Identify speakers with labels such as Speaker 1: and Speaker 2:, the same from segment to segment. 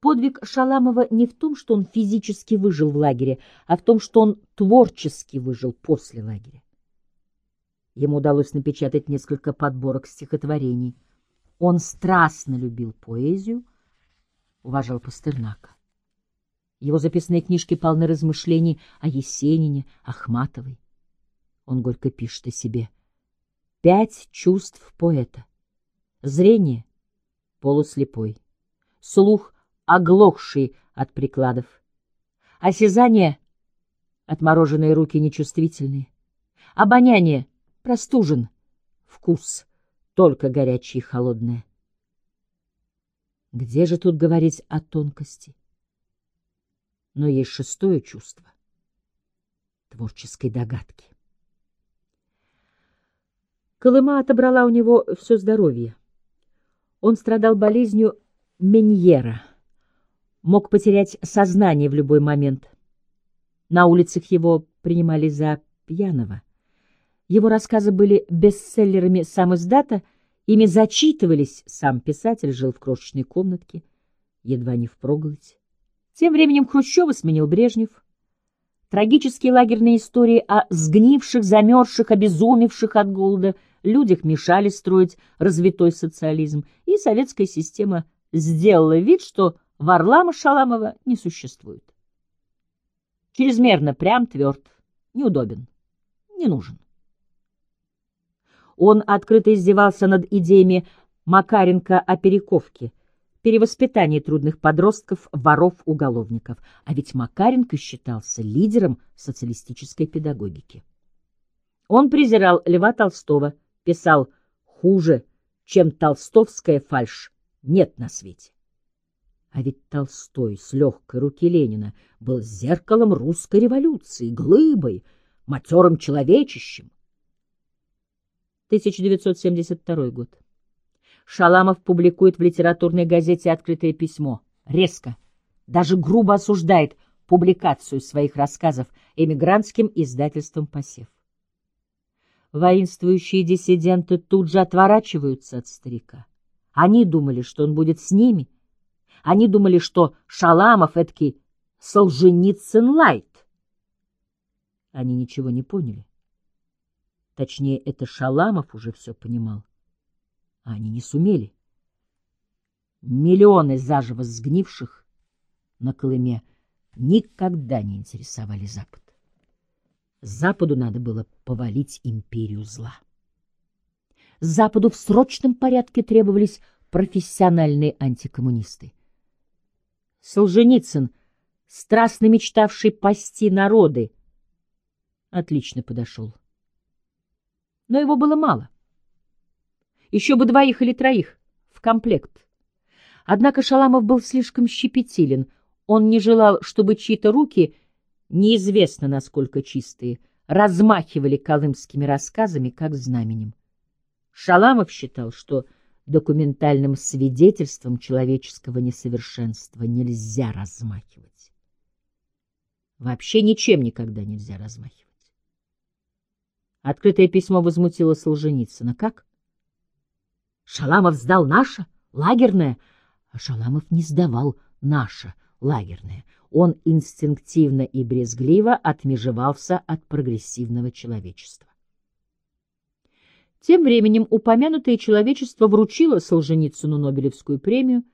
Speaker 1: Подвиг Шаламова не в том, что он физически выжил в лагере, а в том, что он творчески выжил после лагеря. Ему удалось напечатать несколько подборок стихотворений. Он страстно любил поэзию, уважал Пастернака. Его записные книжки полны размышлений о Есенине, Ахматовой. Он горько пишет о себе. Пять чувств поэта. Зрение — полуслепой. Слух — оглохший от прикладов. Осязание — отмороженные руки нечувствительные. Обоняние — простужен. Вкус — только горячий и холодное. Где же тут говорить о тонкости? Но есть шестое чувство — творческой догадки. Колыма отобрала у него все здоровье. Он страдал болезнью Меньера, мог потерять сознание в любой момент. На улицах его принимали за пьяного. Его рассказы были бестселлерами сам издата, ими зачитывались, сам писатель жил в крошечной комнатке, едва не впроголодь. Тем временем Хрущева сменил Брежнев. Трагические лагерные истории о сгнивших, замерзших, обезумевших от голода людях мешали строить развитой социализм, и советская система сделала вид, что Варлама Шаламова не существует. Чрезмерно прям, тверд, неудобен, не нужен. Он открыто издевался над идеями Макаренко о перековке, перевоспитании трудных подростков, воров, уголовников. А ведь Макаренко считался лидером социалистической педагогики. Он презирал Льва Толстого, писал «хуже, чем толстовская фальшь, нет на свете». А ведь Толстой с легкой руки Ленина был зеркалом русской революции, глыбой, матерым человечищем. 1972 год. Шаламов публикует в литературной газете «Открытое письмо». Резко, даже грубо осуждает публикацию своих рассказов эмигрантским издательством «Посев». Воинствующие диссиденты тут же отворачиваются от старика. Они думали, что он будет с ними. Они думали, что Шаламов — эдакий Солженицын-лайт. Они ничего не поняли. Точнее, это Шаламов уже все понимал. А они не сумели. Миллионы заживо сгнивших на Колыме никогда не интересовали Запад. Западу надо было повалить империю зла. Западу в срочном порядке требовались профессиональные антикоммунисты. Солженицын, страстно мечтавший пасти народы, отлично подошел но его было мало. Еще бы двоих или троих в комплект. Однако Шаламов был слишком щепетилен. Он не желал, чтобы чьи-то руки, неизвестно насколько чистые, размахивали колымскими рассказами, как знаменем. Шаламов считал, что документальным свидетельством человеческого несовершенства нельзя размахивать. Вообще ничем никогда нельзя размахивать. Открытое письмо возмутило Солженицына. Как? Шаламов сдал наше, лагерное, а Шаламов не сдавал наше, лагерное. Он инстинктивно и брезгливо отмежевался от прогрессивного человечества. Тем временем упомянутое человечество вручило Солженицыну Нобелевскую премию,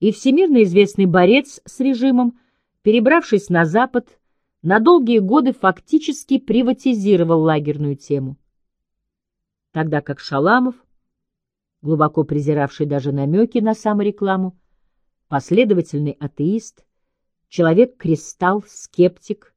Speaker 1: и всемирно известный борец с режимом, перебравшись на Запад, на долгие годы фактически приватизировал лагерную тему. Тогда как Шаламов, глубоко презиравший даже намеки на саморекламу, последовательный атеист, человек-кристалл, скептик,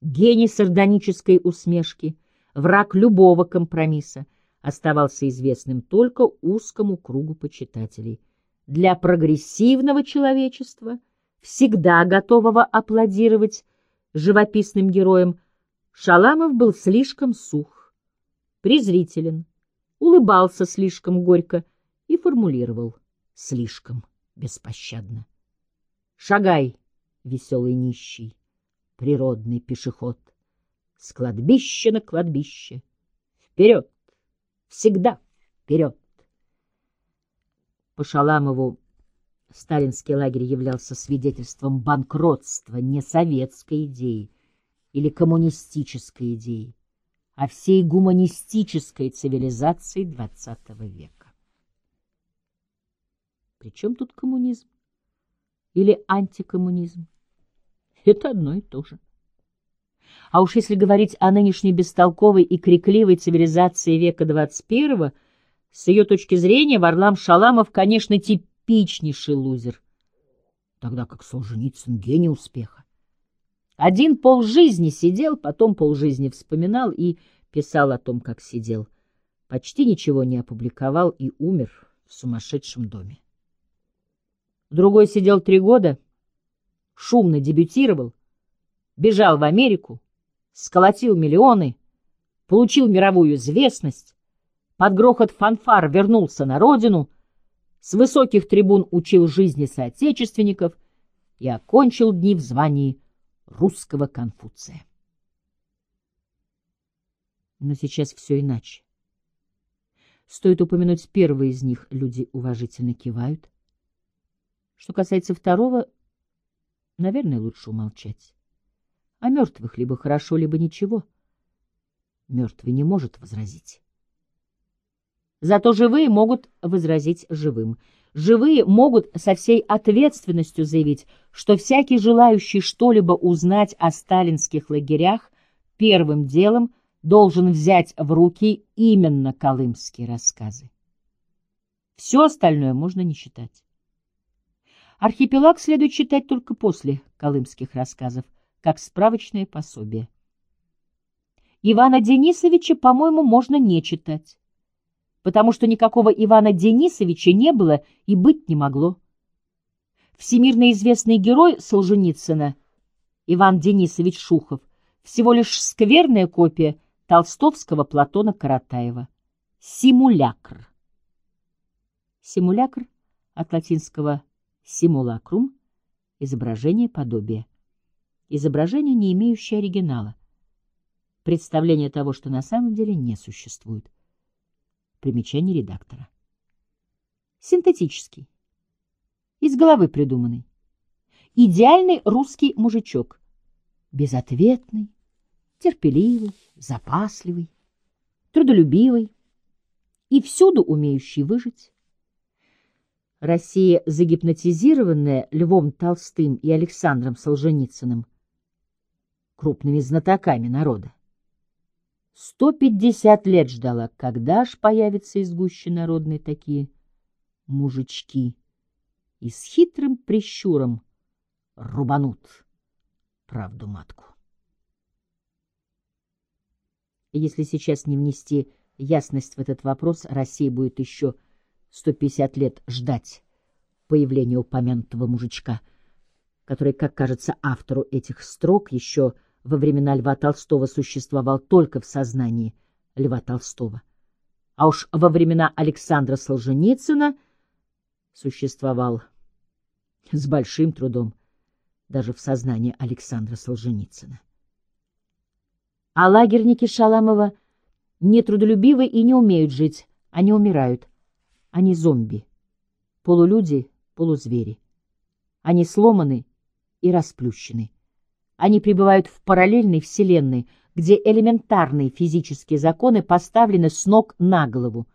Speaker 1: гений сардонической усмешки, враг любого компромисса, оставался известным только узкому кругу почитателей. Для прогрессивного человечества, всегда готового аплодировать живописным героем, Шаламов был слишком сух, презрителен, улыбался слишком горько и формулировал слишком беспощадно. Шагай, веселый нищий, природный пешеход, с кладбища на кладбище, вперед, всегда вперед. По Шаламову сталинский лагерь являлся свидетельством банкротства не советской идеи или коммунистической идеи, а всей гуманистической цивилизации XX века. Причем тут коммунизм или антикоммунизм? Это одно и то же. А уж если говорить о нынешней бестолковой и крикливой цивилизации века XXI, с ее точки зрения Варлам Шаламов, конечно, типичнейший лузер, тогда как Солженицын — гений успеха. Один полжизни сидел, потом полжизни вспоминал и писал о том, как сидел. Почти ничего не опубликовал и умер в сумасшедшем доме. Другой сидел три года, шумно дебютировал, бежал в Америку, сколотил миллионы, получил мировую известность, под грохот фанфар вернулся на родину, с высоких трибун учил жизни соотечественников и окончил дни в звании русского Конфуция. Но сейчас все иначе. Стоит упомянуть первый из них, люди уважительно кивают. Что касается второго, наверное, лучше умолчать. А мертвых либо хорошо, либо ничего. Мертвый не может возразить. Зато живые могут возразить живым. Живые могут со всей ответственностью заявить, что всякий желающий что-либо узнать о сталинских лагерях первым делом должен взять в руки именно колымские рассказы. Все остальное можно не считать. Архипелаг следует читать только после колымских рассказов – как справочное пособие. Ивана Денисовича, по-моему, можно не читать, потому что никакого Ивана Денисовича не было и быть не могло. Всемирно известный герой Солженицына, Иван Денисович Шухов, всего лишь скверная копия толстовского Платона Каратаева. Симулякр. Симулякр от латинского «симулакрум» — изображение подобия изображение, не имеющее оригинала. Представление того, что на самом деле не существует. Примечание редактора. Синтетический. Из головы придуманный. Идеальный русский мужичок. Безответный, терпеливый, запасливый, трудолюбивый и всюду умеющий выжить. Россия, загипнотизированная Львом Толстым и Александром Солженицыным, крупными знатоками народа. Сто пятьдесят лет ждала, когда ж появятся из гущи народной такие мужички, и с хитрым прищуром рубанут правду матку. Если сейчас не внести ясность в этот вопрос, Россия будет еще сто пятьдесят лет ждать появления упомянутого мужичка, который, как кажется автору этих строк, еще во времена Льва Толстого существовал только в сознании Льва Толстого. А уж во времена Александра Солженицына существовал с большим трудом даже в сознании Александра Солженицына. А лагерники Шаламова нетрудолюбивы и не умеют жить, они умирают. Они зомби, полулюди, полузвери. Они сломаны и расплющены. Они пребывают в параллельной вселенной, где элементарные физические законы поставлены с ног на голову.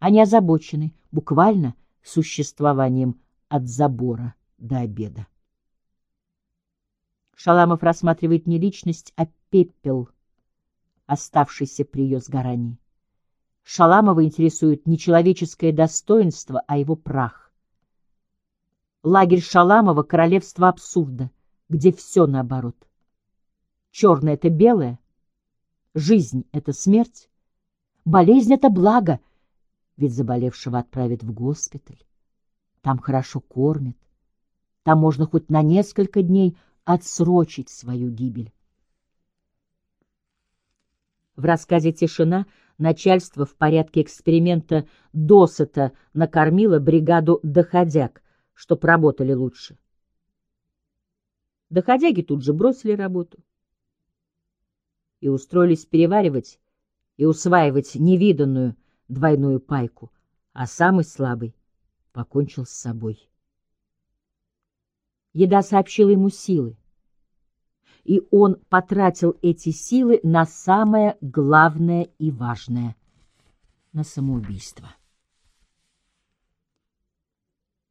Speaker 1: Они озабочены буквально существованием от забора до обеда. Шаламов рассматривает не личность, а пепел, оставшийся при ее сгорании. Шаламова интересует не человеческое достоинство, а его прах. Лагерь Шаламова — королевство абсурда где все наоборот. Черное — это белое, жизнь — это смерть, болезнь — это благо, ведь заболевшего отправят в госпиталь. Там хорошо кормят, там можно хоть на несколько дней отсрочить свою гибель. В рассказе «Тишина» начальство в порядке эксперимента досыта накормило бригаду доходяг, чтоб работали лучше. Доходяги тут же бросили работу и устроились переваривать и усваивать невиданную двойную пайку, а самый слабый покончил с собой. Еда сообщила ему силы, и он потратил эти силы на самое главное и важное — на самоубийство.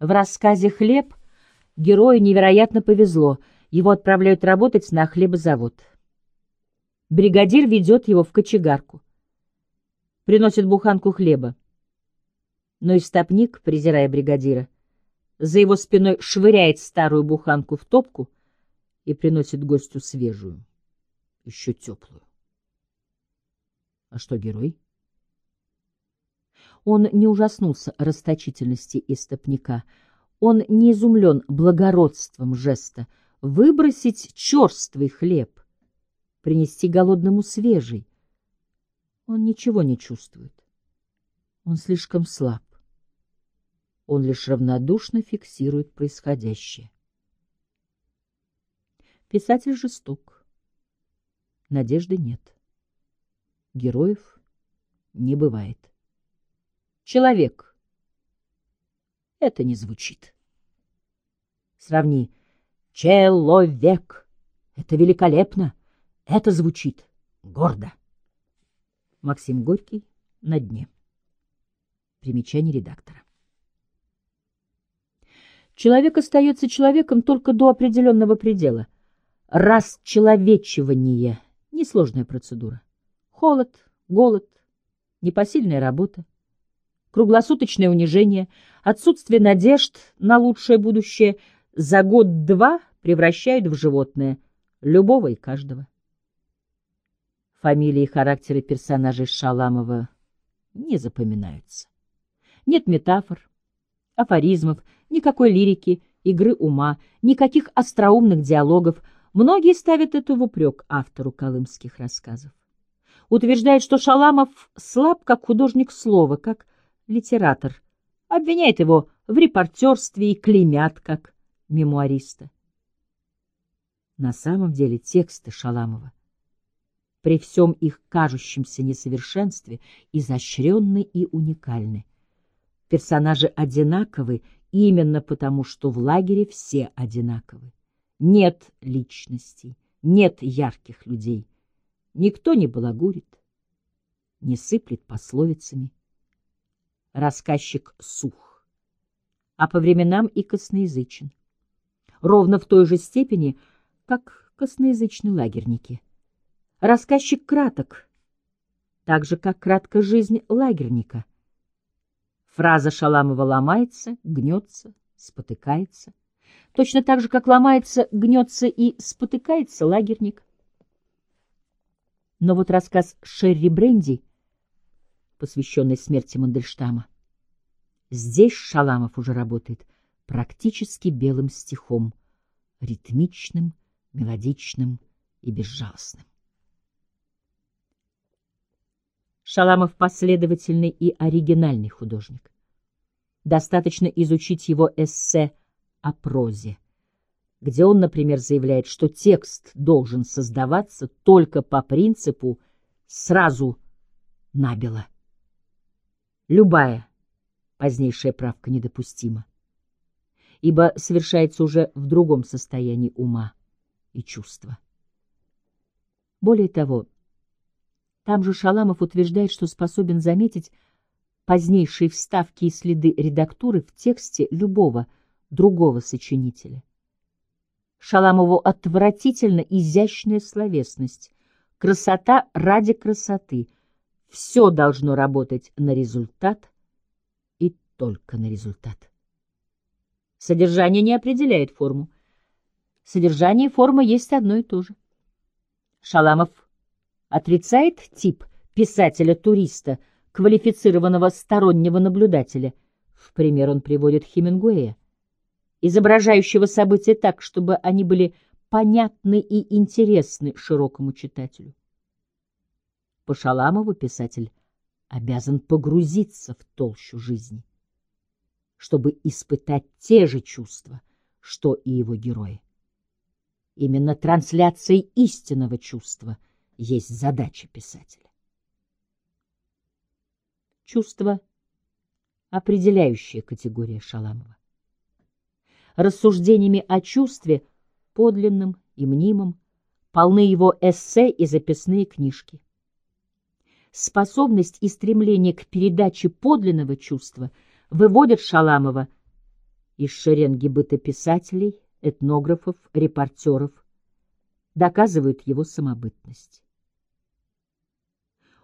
Speaker 1: В рассказе «Хлеб» герою невероятно повезло. Его отправляют работать на хлебозавод. Бригадир ведет его в кочегарку. Приносит буханку хлеба. Но истопник, презирая бригадира, за его спиной швыряет старую буханку в топку и приносит гостю свежую, еще теплую. А что герой? Он не ужаснулся расточительности истопника. Он не изумлен благородством жеста выбросить черствый хлеб, принести голодному свежий. Он ничего не чувствует. Он слишком слаб. Он лишь равнодушно фиксирует происходящее. Писатель жесток. Надежды нет. Героев не бывает. Человек. Это не звучит. Сравни. Человек. Это великолепно. Это звучит гордо. Максим Горький на дне. Примечание редактора. Человек остается человеком только до определенного предела. Расчеловечивание — несложная процедура. Холод, голод, непосильная работа, круглосуточное унижение, отсутствие надежд на лучшее будущее за год-два превращают в животное любого и каждого. Фамилии и характеры персонажей Шаламова не запоминаются. Нет метафор, афоризмов, никакой лирики, игры ума, никаких остроумных диалогов. Многие ставят это в упрек автору колымских рассказов. Утверждает, что Шаламов слаб как художник слова, как литератор, обвиняет его в репортерстве и клеймят как мемуариста. На самом деле тексты Шаламова при всем их кажущемся несовершенстве изощренны и уникальны. Персонажи одинаковы именно потому, что в лагере все одинаковы. Нет личностей, нет ярких людей. Никто не балагурит, не сыплет пословицами рассказчик сух, а по временам и косноязычен, ровно в той же степени, как косноязычные лагерники. Рассказчик краток, так же, как кратка жизнь лагерника. Фраза Шаламова ломается, гнется, спотыкается, точно так же, как ломается, гнется и спотыкается лагерник. Но вот рассказ Шерри Бренди — посвященной смерти Мандельштама. Здесь Шаламов уже работает практически белым стихом, ритмичным, мелодичным и безжалостным. Шаламов последовательный и оригинальный художник. Достаточно изучить его эссе о прозе, где он, например, заявляет, что текст должен создаваться только по принципу «сразу набело». Любая позднейшая правка недопустима, ибо совершается уже в другом состоянии ума и чувства. Более того, там же Шаламов утверждает, что способен заметить позднейшие вставки и следы редактуры в тексте любого другого сочинителя. Шаламову отвратительно изящная словесность, красота ради красоты — все должно работать на результат и только на результат. Содержание не определяет форму. Содержание и форма есть одно и то же. Шаламов отрицает тип писателя-туриста, квалифицированного стороннего наблюдателя. В пример он приводит Хемингуэя, изображающего события так, чтобы они были понятны и интересны широкому читателю. По Шаламову писатель обязан погрузиться в толщу жизни, чтобы испытать те же чувства, что и его герои. Именно трансляция истинного чувства есть задача писателя. Чувство — определяющая категория Шаламова. рассуждениями о чувстве, подлинном и мнимом, полны его эссе и записные книжки. Способность и стремление к передаче подлинного чувства выводят Шаламова из шеренги бытописателей, этнографов, репортеров, доказывают его самобытность.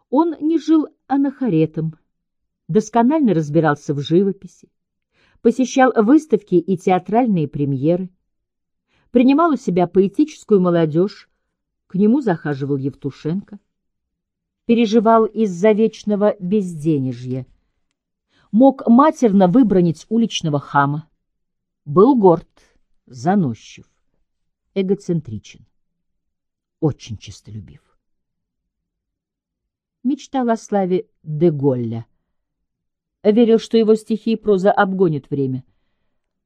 Speaker 1: Он не жил анахаретом, досконально разбирался в живописи, посещал выставки и театральные премьеры, принимал у себя поэтическую молодежь, к нему захаживал Евтушенко, переживал из-за вечного безденежья, мог матерно выбронить уличного хама, был горд, заносчив, эгоцентричен, очень честолюбив. Мечтал о славе Деголля, верил, что его стихи и проза обгонят время,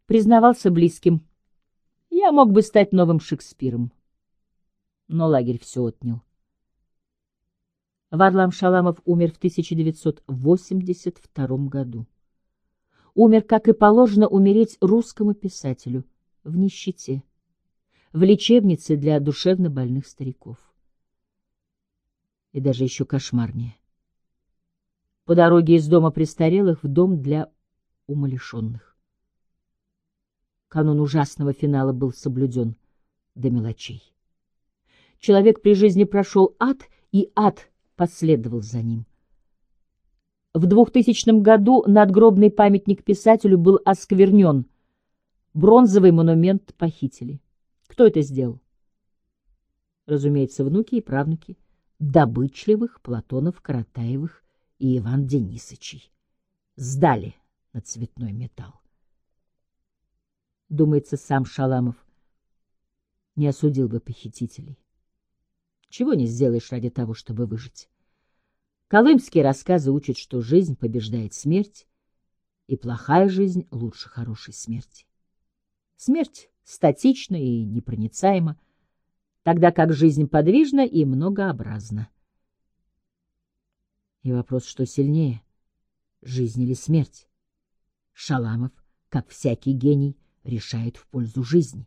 Speaker 1: признавался близким. Я мог бы стать новым Шекспиром но лагерь все отнял. Варлам Шаламов умер в 1982 году. Умер, как и положено умереть русскому писателю, в нищете, в лечебнице для душевнобольных стариков. И даже еще кошмарнее. По дороге из дома престарелых в дом для умалишенных. Канун ужасного финала был соблюден до мелочей. Человек при жизни прошел ад, и ад последовал за ним. В 2000 году надгробный памятник писателю был осквернен. Бронзовый монумент похитили. Кто это сделал? Разумеется, внуки и правнуки добычливых Платонов Каратаевых и Иван Денисычей. Сдали на цветной металл. Думается, сам Шаламов не осудил бы похитителей. Чего не сделаешь ради того, чтобы выжить. Колымские рассказы учат, что жизнь побеждает смерть, и плохая жизнь лучше хорошей смерти. Смерть статична и непроницаема, тогда как жизнь подвижна и многообразна. И вопрос, что сильнее, жизнь или смерть? Шаламов, как всякий гений, решает в пользу жизни.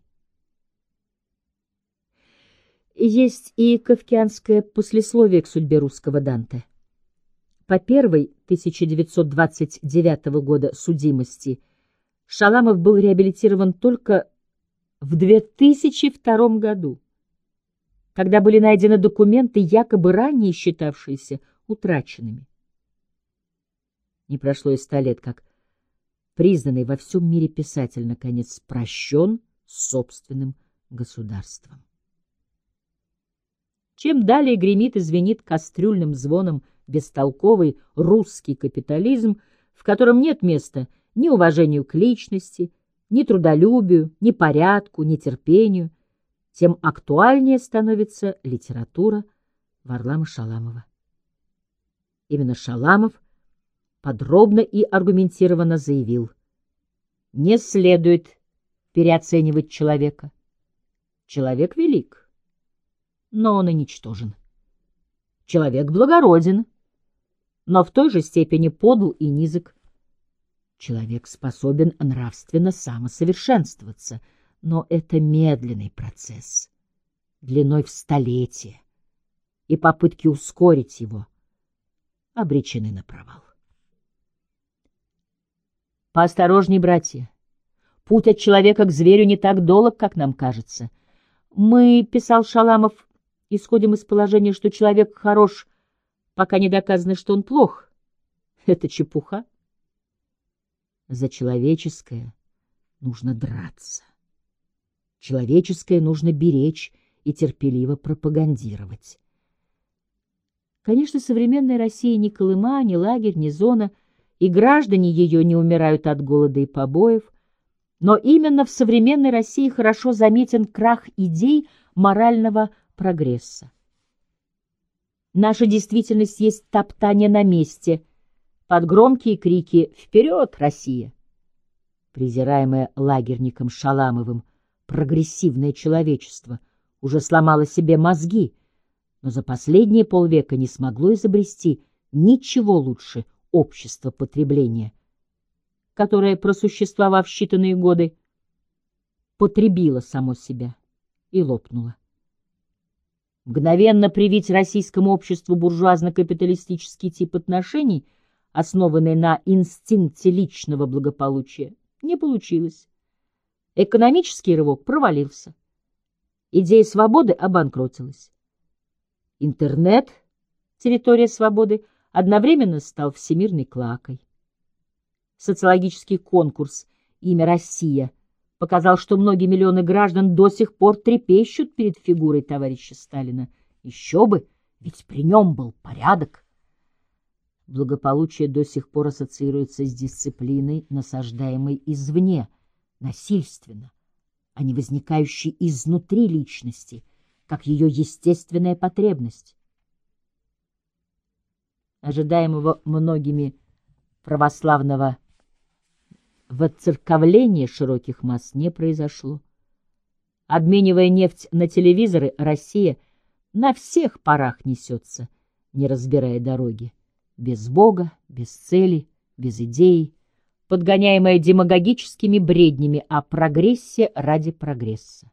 Speaker 1: Есть и кавкианское послесловие к судьбе русского Данте. По первой 1929 года судимости Шаламов был реабилитирован только в 2002 году, когда были найдены документы, якобы ранее считавшиеся утраченными. Не прошло и ста лет, как признанный во всем мире писатель наконец прощен собственным государством. Чем далее гремит и звенит кастрюльным звоном бестолковый русский капитализм, в котором нет места ни уважению к личности, ни трудолюбию, ни порядку, ни терпению, тем актуальнее становится литература Варлама Шаламова. Именно Шаламов подробно и аргументированно заявил, не следует переоценивать человека. Человек велик но он и ничтожен. Человек благороден, но в той же степени подл и низок. Человек способен нравственно самосовершенствоваться, но это медленный процесс, длиной в столетие, и попытки ускорить его обречены на провал. Поосторожней, братья. Путь от человека к зверю не так долг, как нам кажется. Мы, писал Шаламов, исходим из положения, что человек хорош, пока не доказано, что он плох. Это чепуха. За человеческое нужно драться. Человеческое нужно беречь и терпеливо пропагандировать. Конечно, современная Россия ни Колыма, ни лагерь, ни зона, и граждане ее не умирают от голода и побоев, но именно в современной России хорошо заметен крах идей морального прогресса. Наша действительность есть топтание на месте, под громкие крики «Вперед, Россия!». Презираемое лагерником Шаламовым прогрессивное человечество уже сломало себе мозги, но за последние полвека не смогло изобрести ничего лучше общества потребления, которое, просуществовав считанные годы, употребило само себя и лопнуло. Мгновенно привить российскому обществу буржуазно-капиталистический тип отношений, основанный на инстинкте личного благополучия, не получилось. Экономический рывок провалился. Идея свободы обанкротилась. Интернет, территория свободы, одновременно стал всемирной клакой. Социологический конкурс «Имя Россия» показал, что многие миллионы граждан до сих пор трепещут перед фигурой товарища Сталина. Еще бы, ведь при нем был порядок. Благополучие до сих пор ассоциируется с дисциплиной, насаждаемой извне, насильственно, а не возникающей изнутри личности, как ее естественная потребность. Ожидаемого многими православного воцерковления широких масс не произошло. Обменивая нефть на телевизоры, Россия на всех парах несется, не разбирая дороги без Бога, без цели, без идеи, подгоняемая демагогическими бреднями о прогрессе ради прогресса.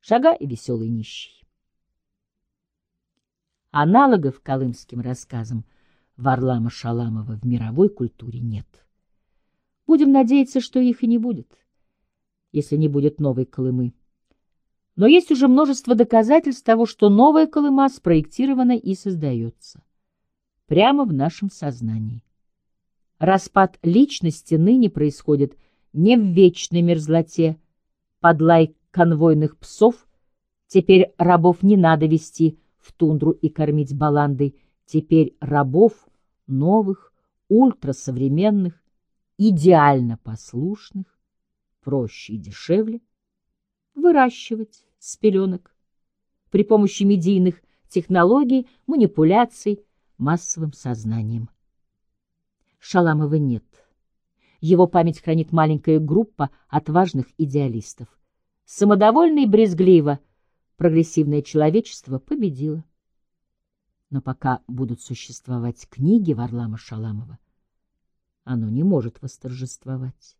Speaker 1: Шага и веселый нищий. Аналогов колымским рассказам Варлама Шаламова в мировой культуре нет. Будем надеяться, что их и не будет, если не будет новой Колымы. Но есть уже множество доказательств того, что новая Колыма спроектирована и создается прямо в нашем сознании. Распад личности ныне происходит не в вечной мерзлоте, под лай конвойных псов, теперь рабов не надо вести в тундру и кормить баландой, теперь рабов новых, ультрасовременных, идеально послушных, проще и дешевле, выращивать с пеленок при помощи медийных технологий, манипуляций, массовым сознанием. Шаламова нет. Его память хранит маленькая группа отважных идеалистов. Самодовольно и брезгливо прогрессивное человечество победило. Но пока будут существовать книги Варлама Шаламова, оно не может восторжествовать.